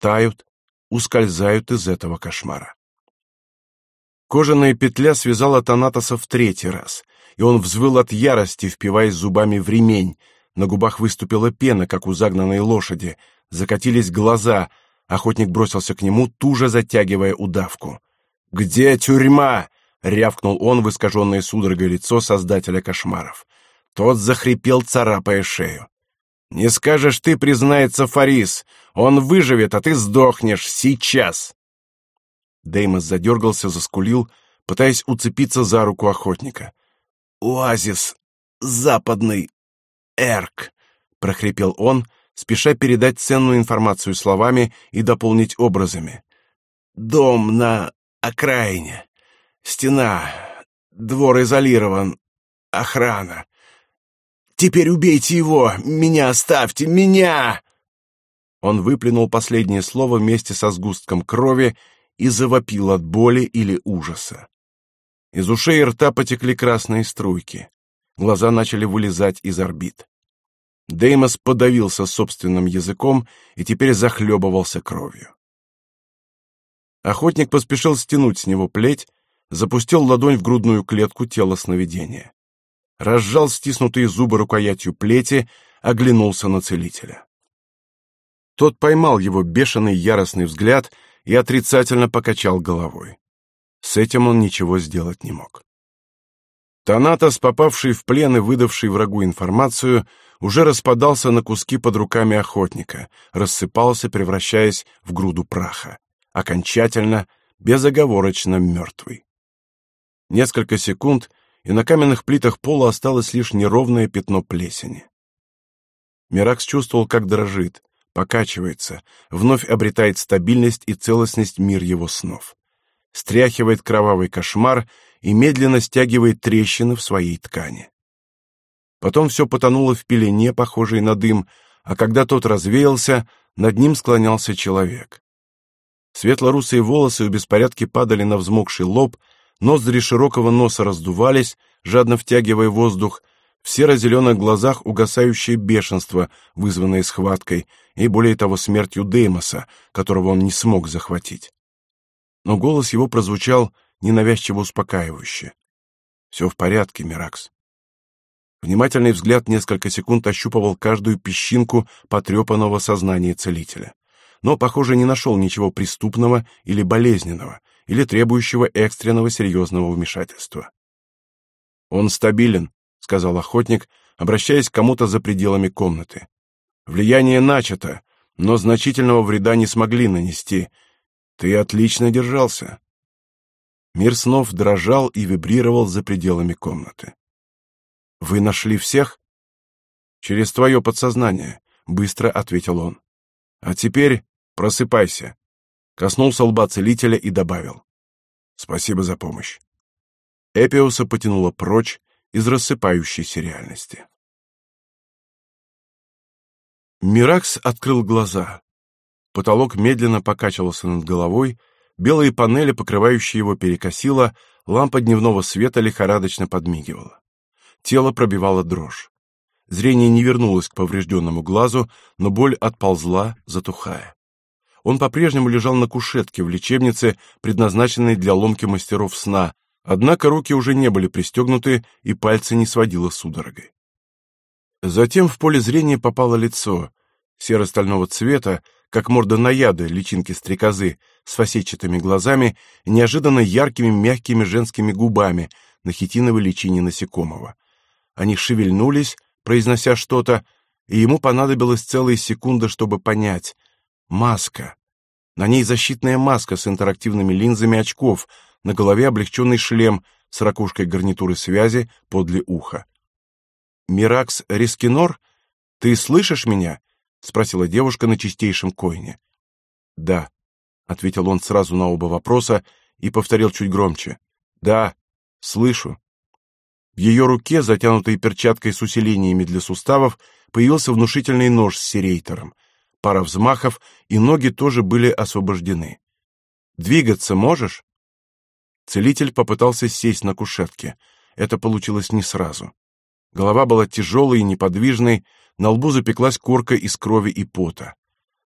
Тают, ускользают из этого кошмара. Кожаная петля связала Танатоса в третий раз, и он взвыл от ярости, впиваясь зубами в ремень. На губах выступила пена, как у загнанной лошади. Закатились глаза. Охотник бросился к нему, туже затягивая удавку. «Где тюрьма?» — рявкнул он в искаженное судорогой лицо создателя кошмаров. Тот захрипел, царапая шею. «Не скажешь ты, признается Фарис. Он выживет, а ты сдохнешь сейчас!» Деймос задергался, заскулил, пытаясь уцепиться за руку охотника. «Оазис! Западный! Эрк!» — прохрипел он, спеша передать ценную информацию словами и дополнить образами. «Дом на окраине. Стена. Двор изолирован. Охрана. Теперь убейте его! Меня оставьте! Меня!» Он выплюнул последнее слово вместе со сгустком крови и завопил от боли или ужаса. Из ушей и рта потекли красные струйки. Глаза начали вылезать из орбит. Деймос подавился собственным языком и теперь захлебывался кровью. Охотник поспешил стянуть с него плеть, запустил ладонь в грудную клетку тела сновидения. Разжал стиснутые зубы рукоятью плети, оглянулся на целителя. Тот поймал его бешеный яростный взгляд и отрицательно покачал головой. С этим он ничего сделать не мог. Танатос, попавший в плен и выдавший врагу информацию, уже распадался на куски под руками охотника, рассыпался, превращаясь в груду праха, окончательно, безоговорочно мертвый. Несколько секунд, и на каменных плитах пола осталось лишь неровное пятно плесени. Миракс чувствовал, как дрожит, покачивается, вновь обретает стабильность и целостность мир его снов. Стряхивает кровавый кошмар и медленно стягивает трещины в своей ткани. Потом все потонуло в пелене, похожей на дым, а когда тот развеялся, над ним склонялся человек. Светло-русые волосы в беспорядке падали на взмокший лоб, ноздри широкого носа раздувались, жадно втягивая воздух, в серо-зеленых глазах угасающее бешенство, вызванное схваткой, и более того смертью Деймоса, которого он не смог захватить. Но голос его прозвучал ненавязчиво успокаивающе. «Все в порядке, Миракс». Внимательный взгляд несколько секунд ощупывал каждую песчинку потрепанного сознания целителя. Но, похоже, не нашел ничего преступного или болезненного, или требующего экстренного серьезного вмешательства. «Он стабилен», — сказал охотник, обращаясь к кому-то за пределами комнаты. «Влияние начато, но значительного вреда не смогли нанести. Ты отлично держался». Мир снов дрожал и вибрировал за пределами комнаты. «Вы нашли всех?» «Через твое подсознание», — быстро ответил он. «А теперь просыпайся». Коснулся лба целителя и добавил. «Спасибо за помощь». Эпиуса потянуло прочь, из рассыпающейся реальности. Миракс открыл глаза. Потолок медленно покачивался над головой, белые панели, покрывающие его, перекосило, лампа дневного света лихорадочно подмигивала. Тело пробивало дрожь. Зрение не вернулось к поврежденному глазу, но боль отползла, затухая. Он по-прежнему лежал на кушетке в лечебнице, предназначенной для ломки мастеров сна, однако руки уже не были пристегнуты и пальцы не сводило судорогой. Затем в поле зрения попало лицо, серо-стального цвета, как морда наяды, личинки стрекозы, с фасетчатыми глазами, неожиданно яркими мягкими женскими губами на хитиновой личине насекомого. Они шевельнулись, произнося что-то, и ему понадобилось целая секунда, чтобы понять. Маска. На ней защитная маска с интерактивными линзами очков, на голове облегченный шлем с ракушкой гарнитуры связи подле уха. «Миракс Рискинор, ты слышишь меня?» — спросила девушка на чистейшем коине. «Да», — ответил он сразу на оба вопроса и повторил чуть громче. «Да, слышу». В ее руке, затянутой перчаткой с усилениями для суставов, появился внушительный нож с серейтором. Пара взмахов, и ноги тоже были освобождены. «Двигаться можешь?» Целитель попытался сесть на кушетке. Это получилось не сразу. Голова была тяжелой и неподвижной, на лбу запеклась корка из крови и пота.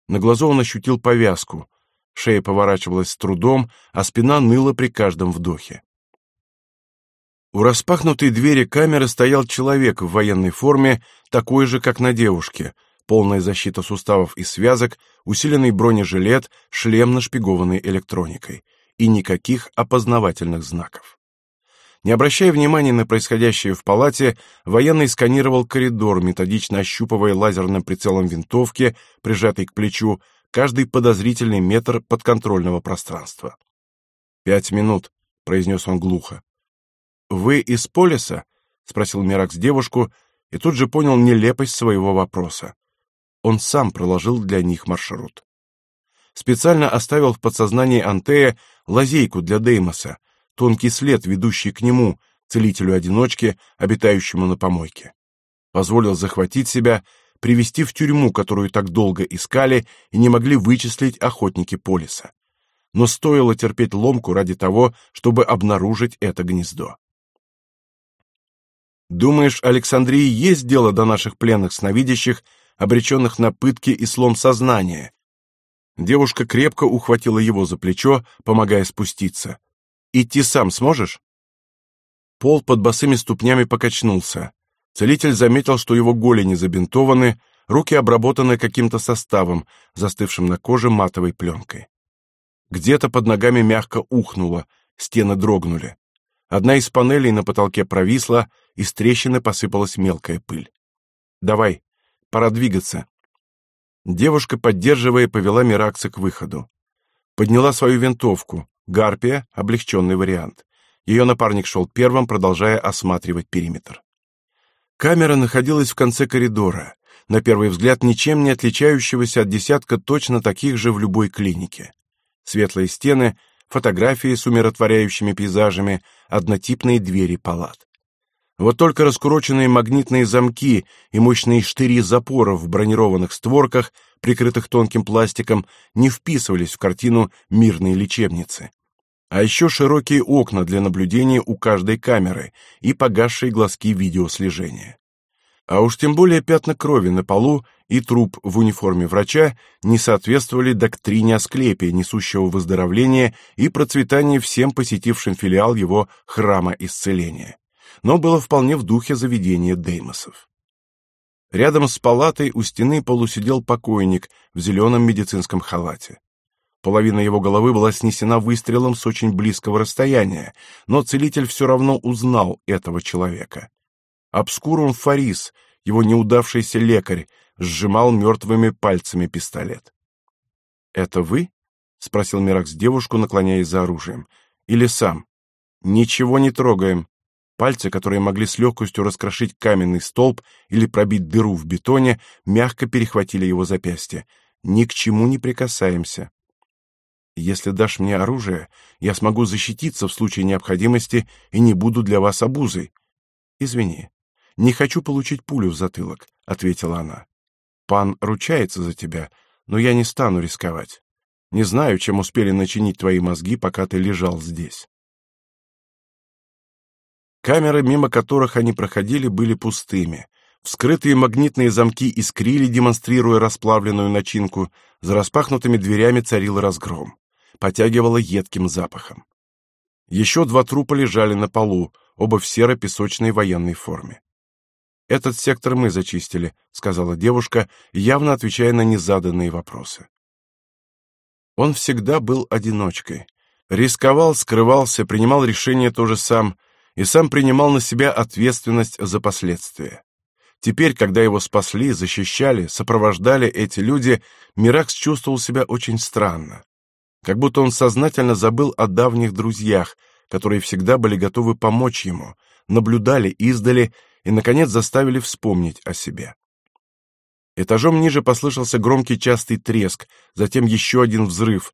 На глазу он ощутил повязку. Шея поворачивалась с трудом, а спина ныла при каждом вдохе. У распахнутой двери камеры стоял человек в военной форме, такой же, как на девушке, полная защита суставов и связок, усиленный бронежилет, шлем нашпигованный электроникой и никаких опознавательных знаков. Не обращая внимания на происходящее в палате, военный сканировал коридор, методично ощупывая лазерным прицелом винтовки, прижатой к плечу, каждый подозрительный метр подконтрольного пространства. «Пять минут», — произнес он глухо. «Вы из Полиса?» — спросил Миракс девушку, и тут же понял нелепость своего вопроса. Он сам проложил для них маршрут. Специально оставил в подсознании Антея лазейку для Деймоса, тонкий след, ведущий к нему, целителю-одиночке, обитающему на помойке. Позволил захватить себя, привести в тюрьму, которую так долго искали и не могли вычислить охотники Полиса. Но стоило терпеть ломку ради того, чтобы обнаружить это гнездо. Думаешь, Александрии есть дело до наших пленных сновидящих, обреченных на пытки и слом сознания? Девушка крепко ухватила его за плечо, помогая спуститься. Идти сам сможешь? Пол под босыми ступнями покачнулся. Целитель заметил, что его голени забинтованы, руки обработаны каким-то составом, застывшим на коже матовой пленкой. Где-то под ногами мягко ухнуло, стены дрогнули. Одна из панелей на потолке провисла, из трещины посыпалась мелкая пыль. «Давай, пора двигаться». Девушка, поддерживая, повела Миракса к выходу. Подняла свою винтовку, Гарпия — облегченный вариант. Ее напарник шел первым, продолжая осматривать периметр. Камера находилась в конце коридора, на первый взгляд ничем не отличающегося от десятка точно таких же в любой клинике. Светлые стены, фотографии с умиротворяющими пейзажами, однотипные двери палат. Вот только раскуроченные магнитные замки и мощные штыри запоров в бронированных створках, прикрытых тонким пластиком, не вписывались в картину мирной лечебницы а еще широкие окна для наблюдения у каждой камеры и погасшие глазки видеослежения. А уж тем более пятна крови на полу и труп в униформе врача не соответствовали доктрине Асклепия, несущего выздоровление и процветание всем посетившим филиал его храма исцеления, но было вполне в духе заведения Деймосов. Рядом с палатой у стены полусидел покойник в зеленом медицинском халате. Половина его головы была снесена выстрелом с очень близкого расстояния, но целитель все равно узнал этого человека. Обскурум Фарис, его неудавшийся лекарь, сжимал мертвыми пальцами пистолет. «Это вы?» — спросил Миракс девушку, наклоняясь за оружием. «Или сам?» «Ничего не трогаем». Пальцы, которые могли с легкостью раскрошить каменный столб или пробить дыру в бетоне, мягко перехватили его запястье. «Ни к чему не прикасаемся». Если дашь мне оружие, я смогу защититься в случае необходимости и не буду для вас обузой. Извини, не хочу получить пулю в затылок, ответила она. Пан ручается за тебя, но я не стану рисковать. Не знаю, чем успели начинить твои мозги, пока ты лежал здесь. Камеры, мимо которых они проходили, были пустыми. Вскрытые магнитные замки искрили, демонстрируя расплавленную начинку. За распахнутыми дверями царил разгром. Потягивало едким запахом. Еще два трупа лежали на полу, оба в серо-песочной военной форме. «Этот сектор мы зачистили», — сказала девушка, явно отвечая на незаданные вопросы. Он всегда был одиночкой. Рисковал, скрывался, принимал решения тоже сам и сам принимал на себя ответственность за последствия. Теперь, когда его спасли, защищали, сопровождали эти люди, Миракс чувствовал себя очень странно. Как будто он сознательно забыл о давних друзьях, которые всегда были готовы помочь ему, наблюдали издали и, наконец, заставили вспомнить о себе. Этажом ниже послышался громкий частый треск, затем еще один взрыв,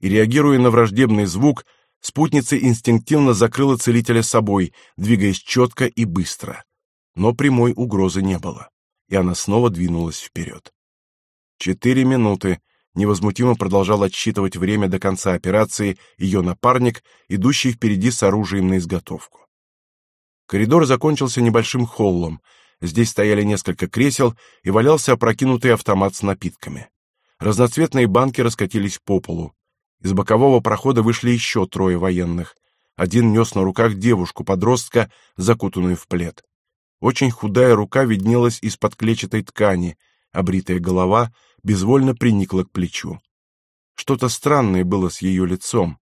и, реагируя на враждебный звук, спутница инстинктивно закрыла целителя собой, двигаясь четко и быстро. Но прямой угрозы не было, и она снова двинулась вперед. Четыре минуты, невозмутимо продолжал отсчитывать время до конца операции ее напарник, идущий впереди с оружием на изготовку. Коридор закончился небольшим холлом. Здесь стояли несколько кресел и валялся опрокинутый автомат с напитками. Разноцветные банки раскатились по полу. Из бокового прохода вышли еще трое военных. Один нес на руках девушку-подростка, закутанную в плед. Очень худая рука виднелась из-под клетчатой ткани, а бритая голова безвольно приникла к плечу. Что-то странное было с ее лицом.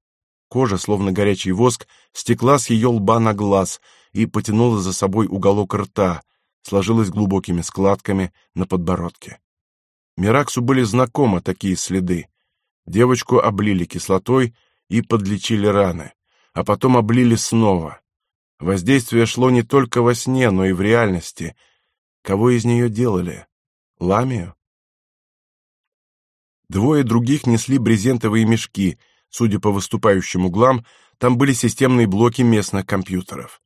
Кожа, словно горячий воск, стекла с ее лба на глаз и потянула за собой уголок рта, сложилась глубокими складками на подбородке. Мираксу были знакомы такие следы. Девочку облили кислотой и подлечили раны, а потом облили снова. Воздействие шло не только во сне, но и в реальности. Кого из нее делали? Ламию? Двое других несли брезентовые мешки. Судя по выступающим углам, там были системные блоки местных компьютеров.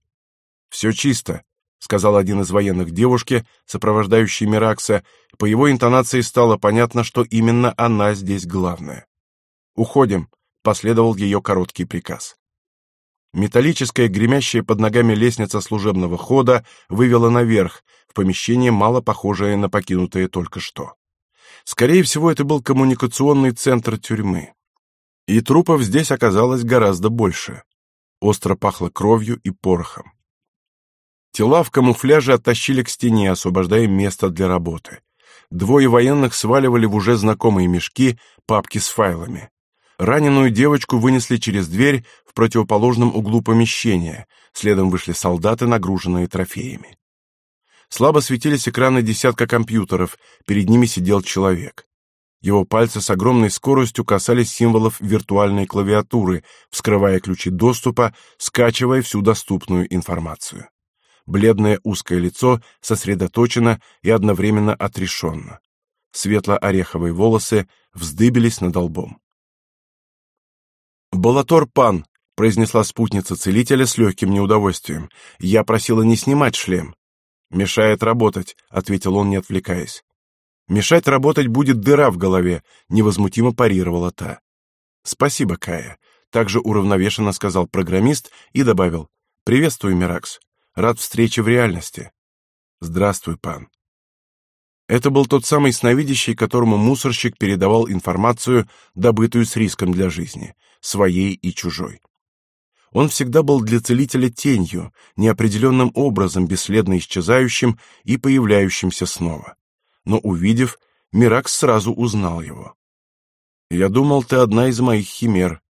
«Все чисто», — сказал один из военных девушке, сопровождающей Миракса. По его интонации стало понятно, что именно она здесь главная. «Уходим», — последовал ее короткий приказ. Металлическая, гремящая под ногами лестница служебного хода вывела наверх, в помещение, мало похожее на покинутое только что. Скорее всего, это был коммуникационный центр тюрьмы. И трупов здесь оказалось гораздо больше. Остро пахло кровью и порохом. Тела в камуфляже оттащили к стене, освобождая место для работы. Двое военных сваливали в уже знакомые мешки папки с файлами. Раненую девочку вынесли через дверь в противоположном углу помещения. Следом вышли солдаты, нагруженные трофеями. Слабо светились экраны десятка компьютеров, перед ними сидел человек. Его пальцы с огромной скоростью касались символов виртуальной клавиатуры, вскрывая ключи доступа, скачивая всю доступную информацию. Бледное узкое лицо сосредоточено и одновременно отрешенно. Светло-ореховые волосы вздыбились над лбом. «Балатор Пан», — произнесла спутница целителя с легким неудовольствием. «Я просила не снимать шлем». «Мешает работать», — ответил он, не отвлекаясь. «Мешать работать будет дыра в голове», — невозмутимо парировала та. «Спасибо, Кая», — также уравновешенно сказал программист и добавил. «Приветствую, Миракс. Рад встрече в реальности». «Здравствуй, пан». Это был тот самый сновидящий, которому мусорщик передавал информацию, добытую с риском для жизни, своей и чужой. Он всегда был для целителя тенью, неопределенным образом бесследно исчезающим и появляющимся снова. Но увидев, Миракс сразу узнал его. «Я думал, ты одна из моих химер.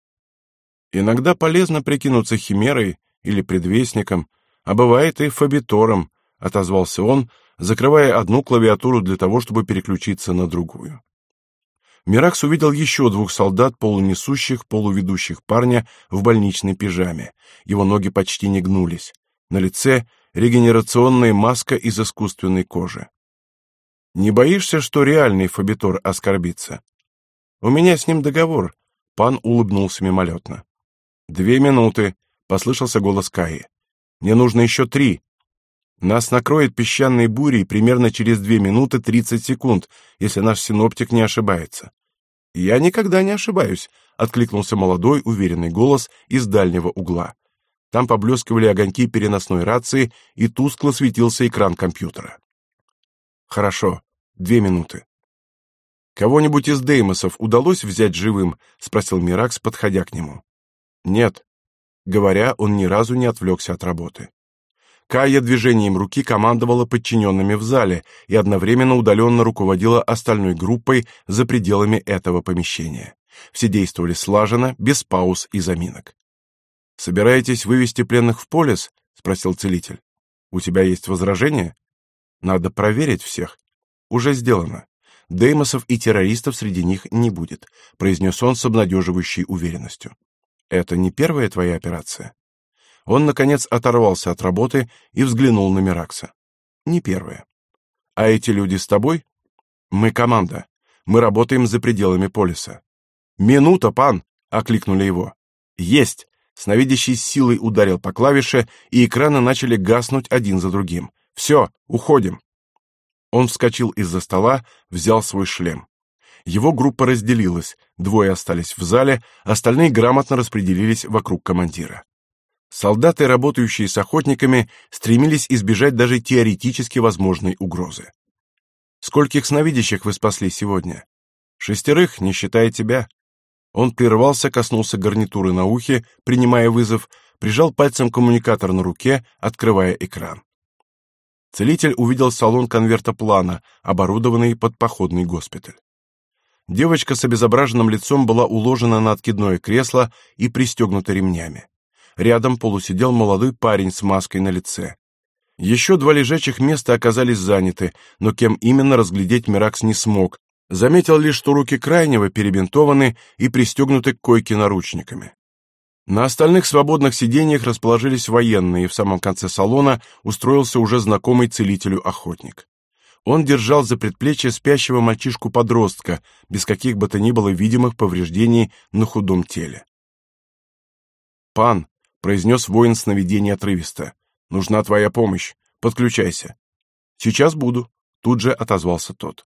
Иногда полезно прикинуться химерой или предвестником, а бывает и фабитором», — отозвался он, закрывая одну клавиатуру для того, чтобы переключиться на другую. Миракс увидел еще двух солдат, полунесущих, полуведущих парня в больничной пижаме. Его ноги почти не гнулись. На лице регенерационная маска из искусственной кожи. Не боишься, что реальный Фабитор оскорбится? У меня с ним договор. Пан улыбнулся мимолетно. Две минуты, послышался голос Каи. Мне нужно еще три. Нас накроет песчаной бурей примерно через 2 минуты 30 секунд, если наш синоптик не ошибается. Я никогда не ошибаюсь, откликнулся молодой, уверенный голос из дальнего угла. Там поблескивали огоньки переносной рации и тускло светился экран компьютера. Хорошо, две минуты. Кого-нибудь из Деймосов удалось взять живым? спросил Миракс, подходя к нему. Нет. Говоря, он ни разу не отвлекся от работы. Кая движением руки командовала подчиненными в зале и одновременно удаленно руководила остальной группой за пределами этого помещения. Все действовали слаженно, без пауз и заминок. «Собираетесь вывести пленных в полис?» — спросил целитель. «У тебя есть возражения?» «Надо проверить всех». «Уже сделано. Деймосов и террористов среди них не будет», — произнес он с обнадеживающей уверенностью. «Это не первая твоя операция?» Он, наконец, оторвался от работы и взглянул на Миракса. «Не первое. А эти люди с тобой? Мы команда. Мы работаем за пределами полиса». «Минута, пан!» — окликнули его. «Есть!» Сновидящий силой ударил по клавише, и экраны начали гаснуть один за другим. «Все, уходим!» Он вскочил из-за стола, взял свой шлем. Его группа разделилась, двое остались в зале, остальные грамотно распределились вокруг командира. Солдаты, работающие с охотниками, стремились избежать даже теоретически возможной угрозы. Скольких сновидящих вы спасли сегодня? Шестерых, не считая тебя. Он прервался, коснулся гарнитуры на ухе, принимая вызов, прижал пальцем коммуникатор на руке, открывая экран. Целитель увидел салон конвертоплана, оборудованный под походный госпиталь. Девочка с обезображенным лицом была уложена на откидное кресло и пристегнута ремнями. Рядом полусидел молодой парень с маской на лице. Еще два лежачих места оказались заняты, но кем именно разглядеть Миракс не смог. Заметил лишь, что руки крайнего перебинтованы и пристегнуты к койке наручниками. На остальных свободных сиденьях расположились военные, и в самом конце салона устроился уже знакомый целителю охотник. Он держал за предплечье спящего мальчишку-подростка, без каких бы то ни было видимых повреждений на худом теле. «Пан, произнес воин сновидения отрывисто. Нужна твоя помощь. Подключайся. Сейчас буду, тут же отозвался тот.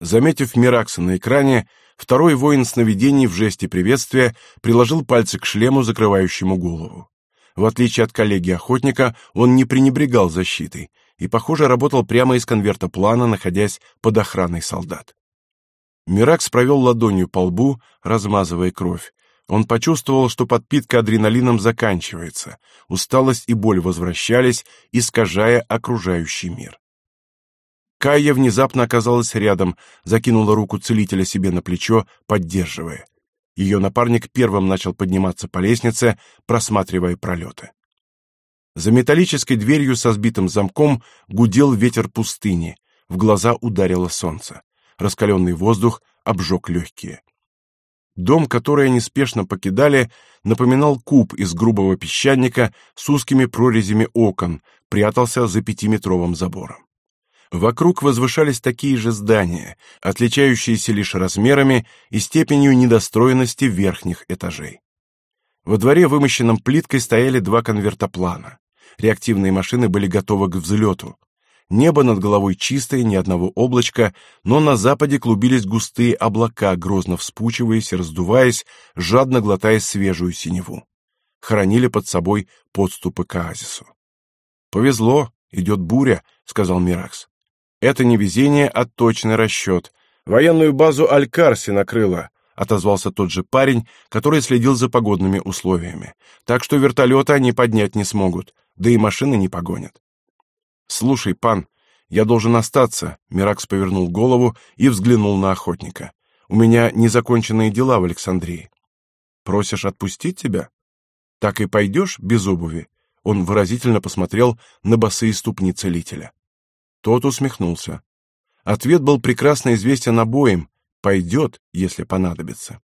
Заметив Миракса на экране, второй воин сновидений в жесте приветствия приложил пальцы к шлему, закрывающему голову. В отличие от коллеги-охотника, он не пренебрегал защитой и, похоже, работал прямо из конверта плана, находясь под охраной солдат. Миракс провел ладонью по лбу, размазывая кровь, он почувствовал, что подпитка адреналином заканчивается, усталость и боль возвращались, искажая окружающий мир. Кайя внезапно оказалась рядом, закинула руку целителя себе на плечо, поддерживая. Ее напарник первым начал подниматься по лестнице, просматривая пролеты. За металлической дверью со сбитым замком гудел ветер пустыни, в глаза ударило солнце. Раскаленный воздух обжег легкие. Дом, который они спешно покидали, напоминал куб из грубого песчаника с узкими прорезями окон, прятался за пятиметровым забором. Вокруг возвышались такие же здания, отличающиеся лишь размерами и степенью недостроенности верхних этажей. Во дворе, вымощенном плиткой, стояли два конвертоплана. Реактивные машины были готовы к взлету. Небо над головой чистое, ни одного облачка, но на западе клубились густые облака, грозно вспучиваясь и раздуваясь, жадно глотая свежую синеву. Хоронили под собой подступы к оазису. «Повезло, идет буря», — сказал Миракс. «Это не везение, а точный расчет. Военную базу Алькарси накрыло», — отозвался тот же парень, который следил за погодными условиями. «Так что вертолеты они поднять не смогут, да и машины не погонят». Слушай, пан, я должен остаться. Миракс повернул голову и взглянул на охотника. У меня незаконченные дела в Александрии. Просишь отпустить тебя? Так и пойдешь без обуви? Он выразительно посмотрел на босые ступни целителя. Тот усмехнулся. Ответ был прекрасно известен обоим. Пойдет, если понадобится.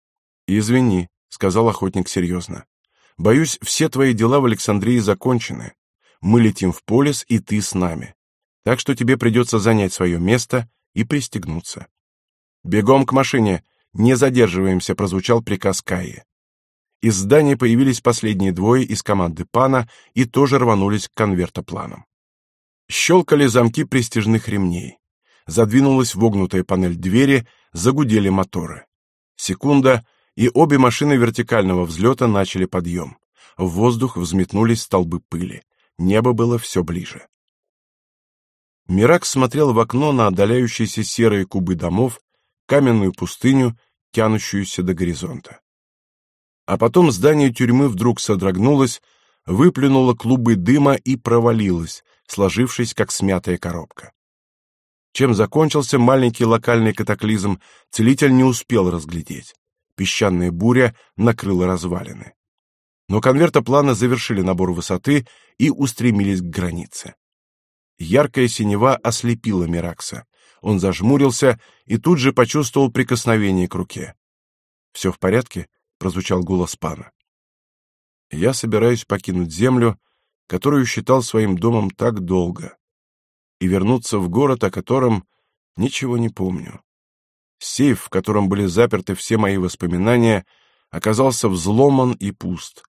Извини, сказал охотник серьезно. Боюсь, все твои дела в Александрии закончены мы летим в полис, и ты с нами. Так что тебе придется занять свое место и пристегнуться. Бегом к машине, не задерживаемся, прозвучал приказ Каи. Из здания появились последние двое из команды пана и тоже рванулись к конвертопланам. Щелкали замки престижных ремней. Задвинулась вогнутая панель двери, загудели моторы. Секунда, и обе машины вертикального взлета начали подъем. В воздух взметнулись столбы пыли. Небо было все ближе. Мирак смотрел в окно на отдаляющиеся серые кубы домов, каменную пустыню, тянущуюся до горизонта. А потом здание тюрьмы вдруг содрогнулось, выплюнуло клубы дыма и провалилось, сложившись как смятая коробка. Чем закончился маленький локальный катаклизм, целитель не успел разглядеть. Песчаная буря накрыла развалины. Но конвертопланы завершили набор высоты и устремились к границе. Яркая синева ослепила Миракса. Он зажмурился и тут же почувствовал прикосновение к руке. «Все в порядке?» — прозвучал голос пана. «Я собираюсь покинуть землю, которую считал своим домом так долго, и вернуться в город, о котором ничего не помню. Сейф, в котором были заперты все мои воспоминания, оказался взломан и пуст.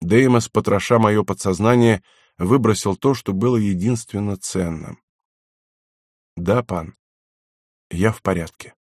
Деймос, потроша мое подсознание, выбросил то, что было единственно ценным. Да, пан, я в порядке.